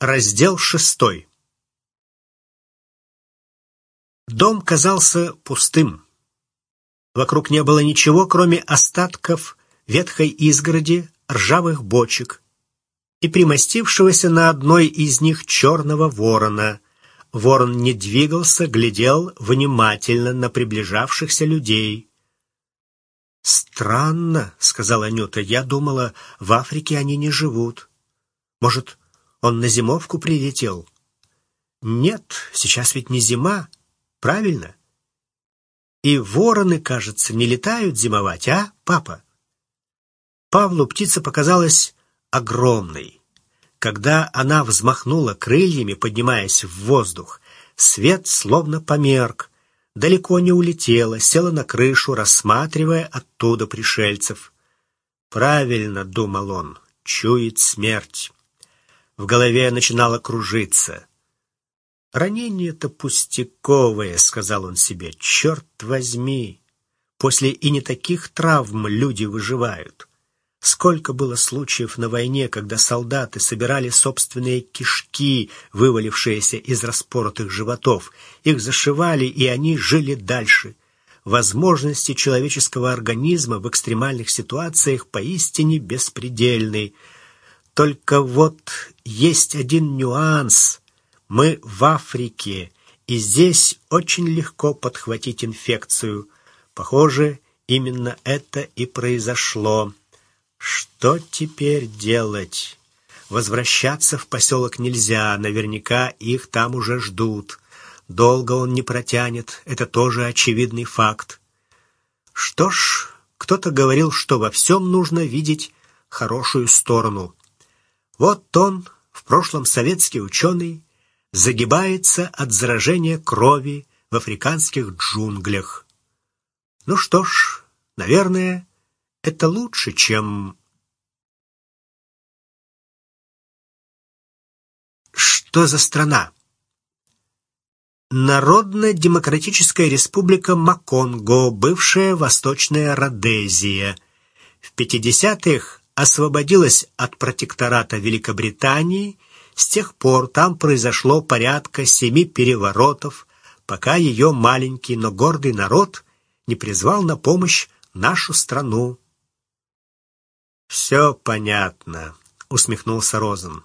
Раздел шестой. Дом казался пустым. Вокруг не было ничего, кроме остатков ветхой изгороди, ржавых бочек и примостившегося на одной из них черного ворона. Ворон не двигался, глядел внимательно на приближавшихся людей. «Странно», — сказала Анюта, — «я думала, в Африке они не живут. Может, он на зимовку прилетел? Нет, сейчас ведь не зима, правильно? И вороны, кажется, не летают зимовать, а, папа? Павлу птица показалась огромной. Когда она взмахнула крыльями, поднимаясь в воздух, свет словно померк, далеко не улетела, села на крышу, рассматривая оттуда пришельцев. «Правильно», — думал он, — «чует смерть». В голове начинало кружиться. «Ранение-то пустяковое», — сказал он себе, — «черт возьми! После и не таких травм люди выживают. Сколько было случаев на войне, когда солдаты собирали собственные кишки, вывалившиеся из распоротых животов. Их зашивали, и они жили дальше. Возможности человеческого организма в экстремальных ситуациях поистине беспредельны. Только вот есть один нюанс. Мы в Африке, и здесь очень легко подхватить инфекцию. Похоже, именно это и произошло. Что теперь делать? Возвращаться в поселок нельзя, наверняка их там уже ждут. Долго он не протянет, это тоже очевидный факт. Что ж, кто-то говорил, что во всем нужно видеть хорошую сторону. Вот он, в прошлом советский ученый, загибается от заражения крови в африканских джунглях. Ну что ж, наверное, это лучше, чем... Что за страна? Народно-демократическая республика Маконго, бывшая Восточная Родезия. В 50-х освободилась от протектората Великобритании, с тех пор там произошло порядка семи переворотов, пока ее маленький, но гордый народ не призвал на помощь нашу страну. «Все понятно», — усмехнулся Розен.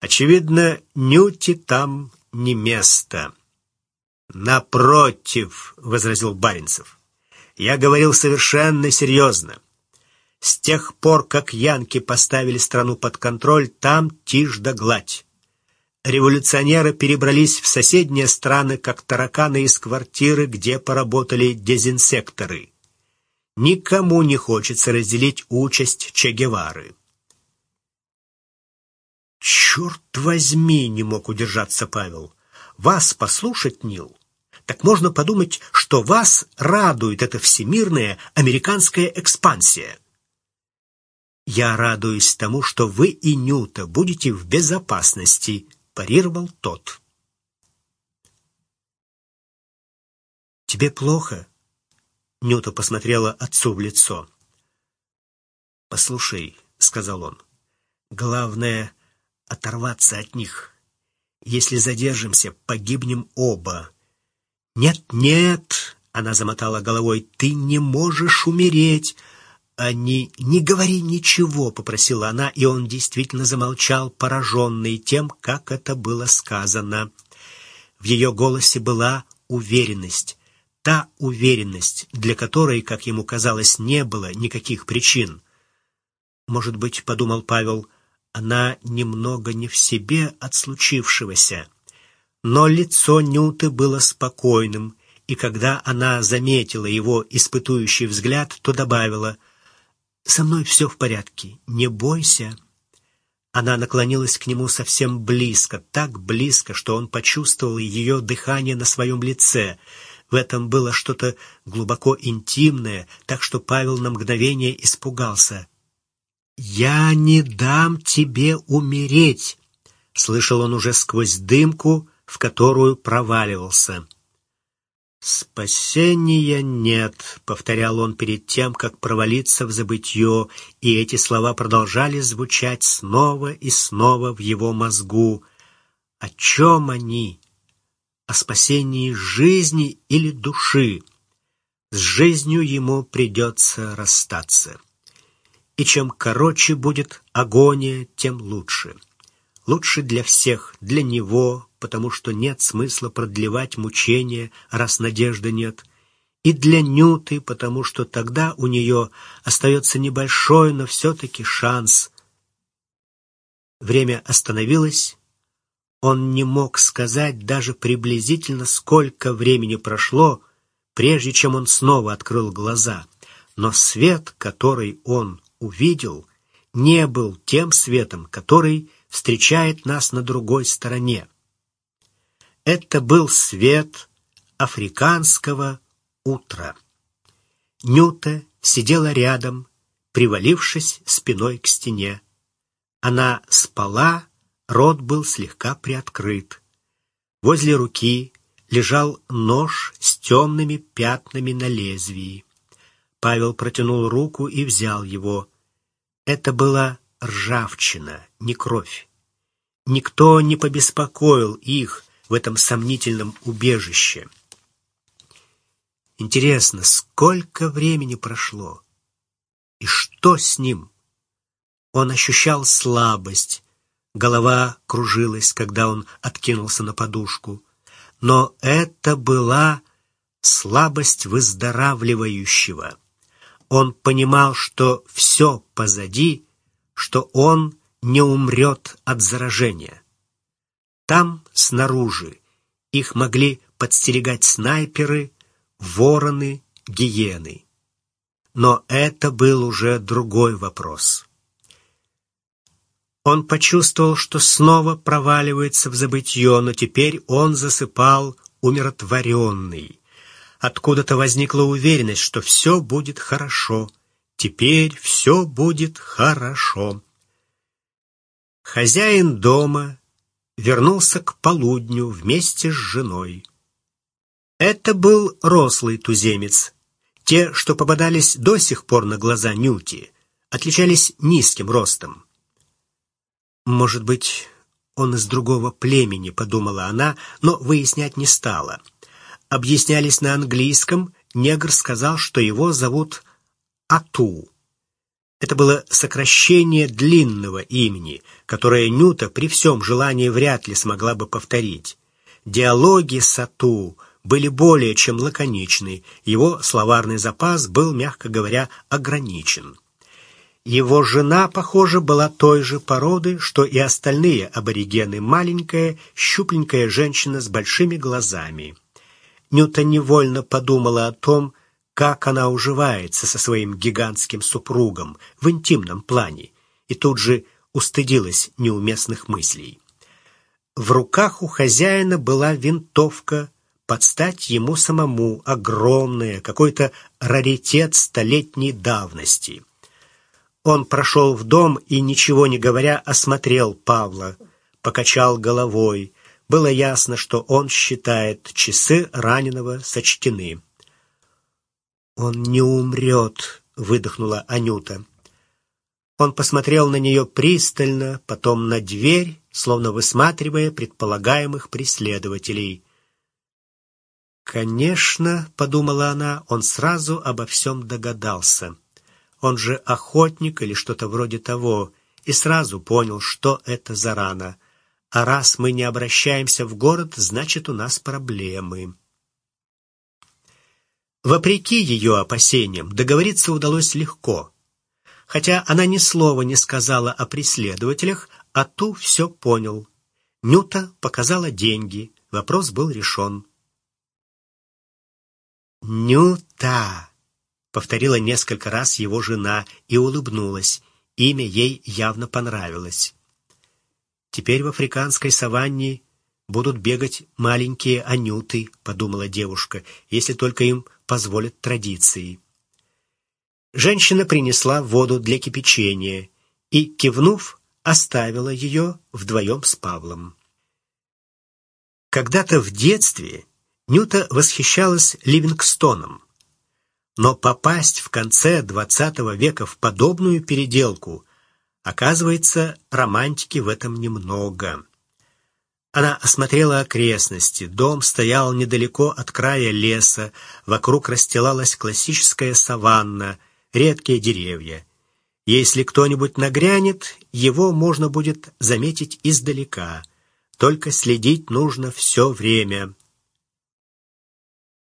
«Очевидно, Нюти там не место». «Напротив», — возразил Баринцев, — «я говорил совершенно серьезно. С тех пор, как янки поставили страну под контроль, там тишь да гладь. Революционеры перебрались в соседние страны, как тараканы из квартиры, где поработали дезинсекторы. Никому не хочется разделить участь Че Гевары. «Черт возьми!» — не мог удержаться Павел. «Вас послушать, Нил, так можно подумать, что вас радует эта всемирная американская экспансия». «Я радуюсь тому, что вы и Нюта будете в безопасности», — парировал тот. «Тебе плохо?» — Нюта посмотрела отцу в лицо. «Послушай», — сказал он, — «главное — оторваться от них. Если задержимся, погибнем оба». «Нет, нет», — она замотала головой, — «ты не можешь умереть». «Они... Не говори ничего», — попросила она, и он действительно замолчал, пораженный тем, как это было сказано. В ее голосе была уверенность. Та уверенность, для которой, как ему казалось, не было никаких причин. «Может быть, — подумал Павел, — она немного не в себе от случившегося». Но лицо Нюты было спокойным, и когда она заметила его испытующий взгляд, то добавила — «Со мной все в порядке, не бойся». Она наклонилась к нему совсем близко, так близко, что он почувствовал ее дыхание на своем лице. В этом было что-то глубоко интимное, так что Павел на мгновение испугался. «Я не дам тебе умереть», — слышал он уже сквозь дымку, в которую проваливался. «Спасения нет», — повторял он перед тем, как провалиться в забытье, и эти слова продолжали звучать снова и снова в его мозгу. О чем они? О спасении жизни или души? С жизнью ему придется расстаться. И чем короче будет агония, тем лучше. Лучше для всех, для него, потому что нет смысла продлевать мучения, раз надежды нет, и для Нюты, потому что тогда у нее остается небольшой, но все-таки шанс. Время остановилось. Он не мог сказать даже приблизительно, сколько времени прошло, прежде чем он снова открыл глаза. Но свет, который он увидел, не был тем светом, который встречает нас на другой стороне. Это был свет африканского утра. Нюта сидела рядом, привалившись спиной к стене. Она спала, рот был слегка приоткрыт. Возле руки лежал нож с темными пятнами на лезвии. Павел протянул руку и взял его. Это была ржавчина, не кровь. Никто не побеспокоил их, в этом сомнительном убежище. Интересно, сколько времени прошло? И что с ним? Он ощущал слабость, голова кружилась, когда он откинулся на подушку. Но это была слабость выздоравливающего. Он понимал, что все позади, что он не умрет от заражения. Там, снаружи, их могли подстерегать снайперы, вороны, гиены. Но это был уже другой вопрос. Он почувствовал, что снова проваливается в забытье, но теперь он засыпал умиротворенный. Откуда-то возникла уверенность, что все будет хорошо. Теперь все будет хорошо. Хозяин дома вернулся к полудню вместе с женой. Это был рослый туземец. Те, что попадались до сих пор на глаза Нюти, отличались низким ростом. «Может быть, он из другого племени», — подумала она, но выяснять не стала. Объяснялись на английском, негр сказал, что его зовут Ату. Это было сокращение длинного имени, которое Нюта при всем желании вряд ли смогла бы повторить. Диалоги Сату были более чем лаконичны, его словарный запас был, мягко говоря, ограничен. Его жена, похоже, была той же породы, что и остальные аборигены, маленькая, щупленькая женщина с большими глазами. Нюта невольно подумала о том, как она уживается со своим гигантским супругом в интимном плане, и тут же устыдилась неуместных мыслей. В руках у хозяина была винтовка, под стать ему самому, огромная, какой-то раритет столетней давности. Он прошел в дом и, ничего не говоря, осмотрел Павла, покачал головой. Было ясно, что он считает часы раненого сочтены. «Он не умрет», — выдохнула Анюта. Он посмотрел на нее пристально, потом на дверь, словно высматривая предполагаемых преследователей. «Конечно», — подумала она, — он сразу обо всем догадался. Он же охотник или что-то вроде того, и сразу понял, что это за рана. А раз мы не обращаемся в город, значит, у нас проблемы. Вопреки ее опасениям, договориться удалось легко. Хотя она ни слова не сказала о преследователях, а Ту все понял. Нюта показала деньги, вопрос был решен. «Нюта!» — повторила несколько раз его жена и улыбнулась. Имя ей явно понравилось. Теперь в африканской саванне будут бегать маленькие анюты, подумала девушка, если только им позволят традиции. Женщина принесла воду для кипячения и, кивнув, оставила ее вдвоем с Павлом. Когда-то в детстве Нюта восхищалась Ливингстоном. Но попасть в конце XX века в подобную переделку, оказывается, романтики в этом немного. Она осмотрела окрестности. Дом стоял недалеко от края леса, вокруг расстилалась классическая саванна, редкие деревья. Если кто-нибудь нагрянет, его можно будет заметить издалека. Только следить нужно все время.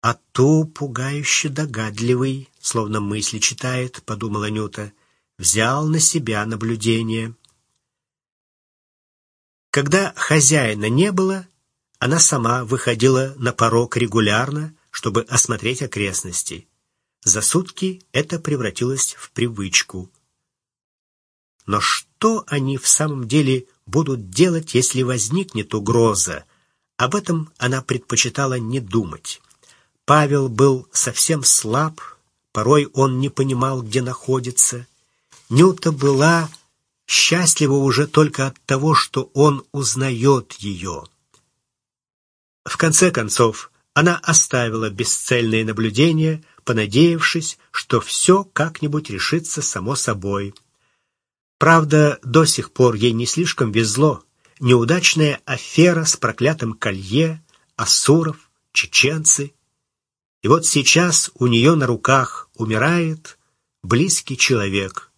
«А ту пугающе догадливый, словно мысли читает», — подумала Нюта, — взял на себя наблюдение. Когда хозяина не было, она сама выходила на порог регулярно, чтобы осмотреть окрестности. За сутки это превратилось в привычку. Но что они в самом деле будут делать, если возникнет угроза? Об этом она предпочитала не думать. Павел был совсем слаб, порой он не понимал, где находится. Нюта была счастлива уже только от того, что он узнает ее. В конце концов, она оставила бесцельные наблюдения, понадеявшись, что все как-нибудь решится само собой. Правда, до сих пор ей не слишком везло. Неудачная афера с проклятым колье, Асуров, чеченцы — и вот сейчас у нее на руках умирает близкий человек.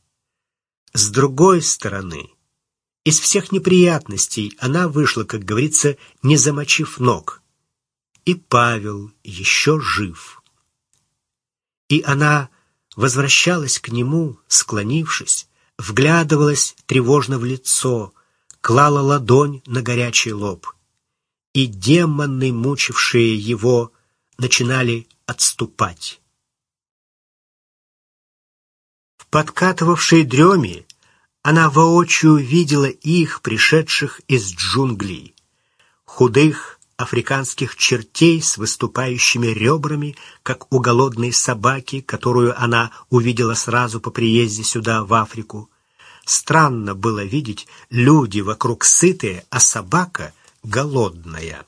С другой стороны, из всех неприятностей она вышла, как говорится, не замочив ног. И Павел еще жив. И она возвращалась к нему, склонившись, вглядывалась тревожно в лицо, клала ладонь на горячий лоб. И демоны, мучившие его, начинали отступать. Подкатывавшей дреме она воочию видела их, пришедших из джунглей, худых африканских чертей с выступающими ребрами, как у голодной собаки, которую она увидела сразу по приезде сюда, в Африку. Странно было видеть люди вокруг сытые, а собака голодная.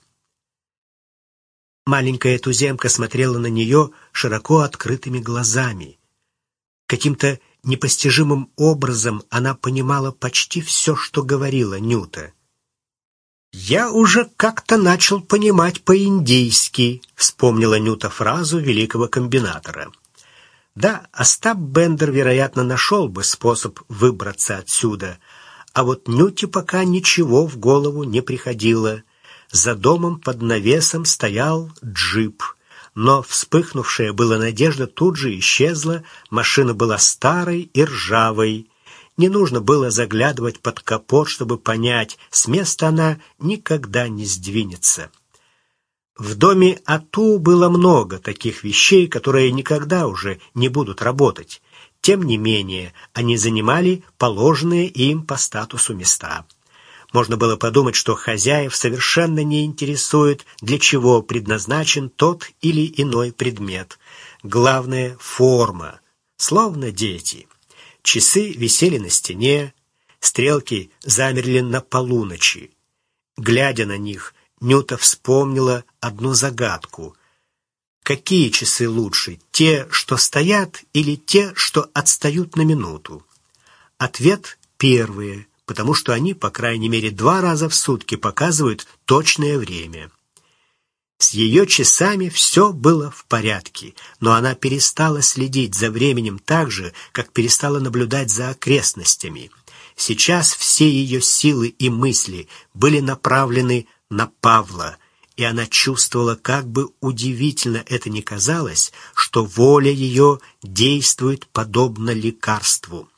Маленькая туземка смотрела на нее широко открытыми глазами. Каким-то непостижимым образом она понимала почти все, что говорила Нюта. «Я уже как-то начал понимать по-индийски», — вспомнила Нюта фразу великого комбинатора. Да, Остап Бендер, вероятно, нашел бы способ выбраться отсюда, а вот Нюте пока ничего в голову не приходило — за домом под навесом стоял джип, но вспыхнувшая была надежда тут же исчезла, машина была старой и ржавой. Не нужно было заглядывать под капот, чтобы понять, с места она никогда не сдвинется. В доме Ату было много таких вещей, которые никогда уже не будут работать. Тем не менее, они занимали положенные им по статусу места. Можно было подумать, что хозяев совершенно не интересует, для чего предназначен тот или иной предмет. Главное — форма, словно дети. Часы висели на стене, стрелки замерли на полуночи. Глядя на них, Нюта вспомнила одну загадку. Какие часы лучше, те, что стоят, или те, что отстают на минуту? Ответ — первые — потому что они, по крайней мере, два раза в сутки показывают точное время. С ее часами все было в порядке, но она перестала следить за временем так же, как перестала наблюдать за окрестностями. Сейчас все ее силы и мысли были направлены на Павла, и она чувствовала, как бы удивительно это ни казалось, что воля ее действует подобно лекарству.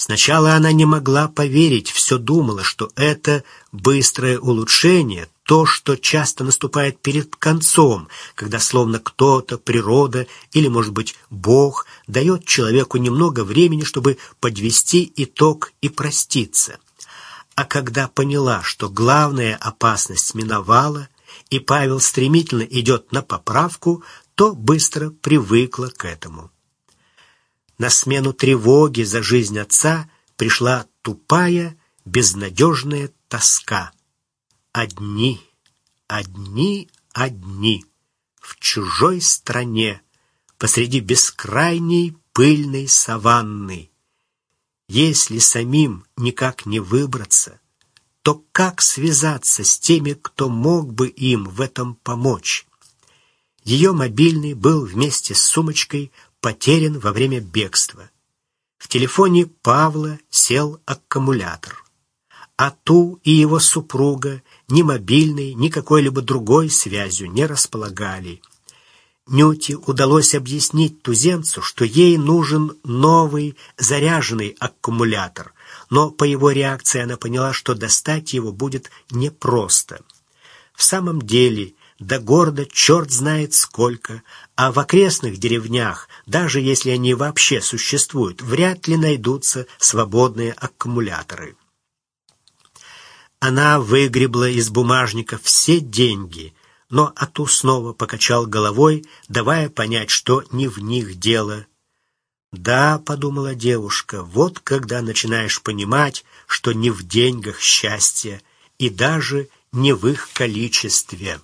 Сначала она не могла поверить, все думала, что это быстрое улучшение, то, что часто наступает перед концом, когда словно кто-то, природа или, может быть, Бог дает человеку немного времени, чтобы подвести итог и проститься. А когда поняла, что главная опасность миновала, и Павел стремительно идет на поправку, то быстро привыкла к этому. На смену тревоги за жизнь отца пришла тупая, безнадежная тоска. Одни, одни, одни, в чужой стране, посреди бескрайней пыльной саванны. Если самим никак не выбраться, то как связаться с теми, кто мог бы им в этом помочь? Ее мобильный был вместе с сумочкой потерян во время бегства. В телефоне Павла сел аккумулятор. А ту и его супруга ни мобильной, ни какой-либо другой связью не располагали. Нюте удалось объяснить туземцу, что ей нужен новый заряженный аккумулятор, но по его реакции она поняла, что достать его будет непросто. В самом деле, до города черт знает сколько, а в окрестных деревнях, даже если они вообще существуют, вряд ли найдутся свободные аккумуляторы. Она выгребла из бумажника все деньги, но Ату снова покачал головой, давая понять, что не в них дело. «Да», — подумала девушка, — «вот когда начинаешь понимать, что не в деньгах счастье и даже не в их количестве».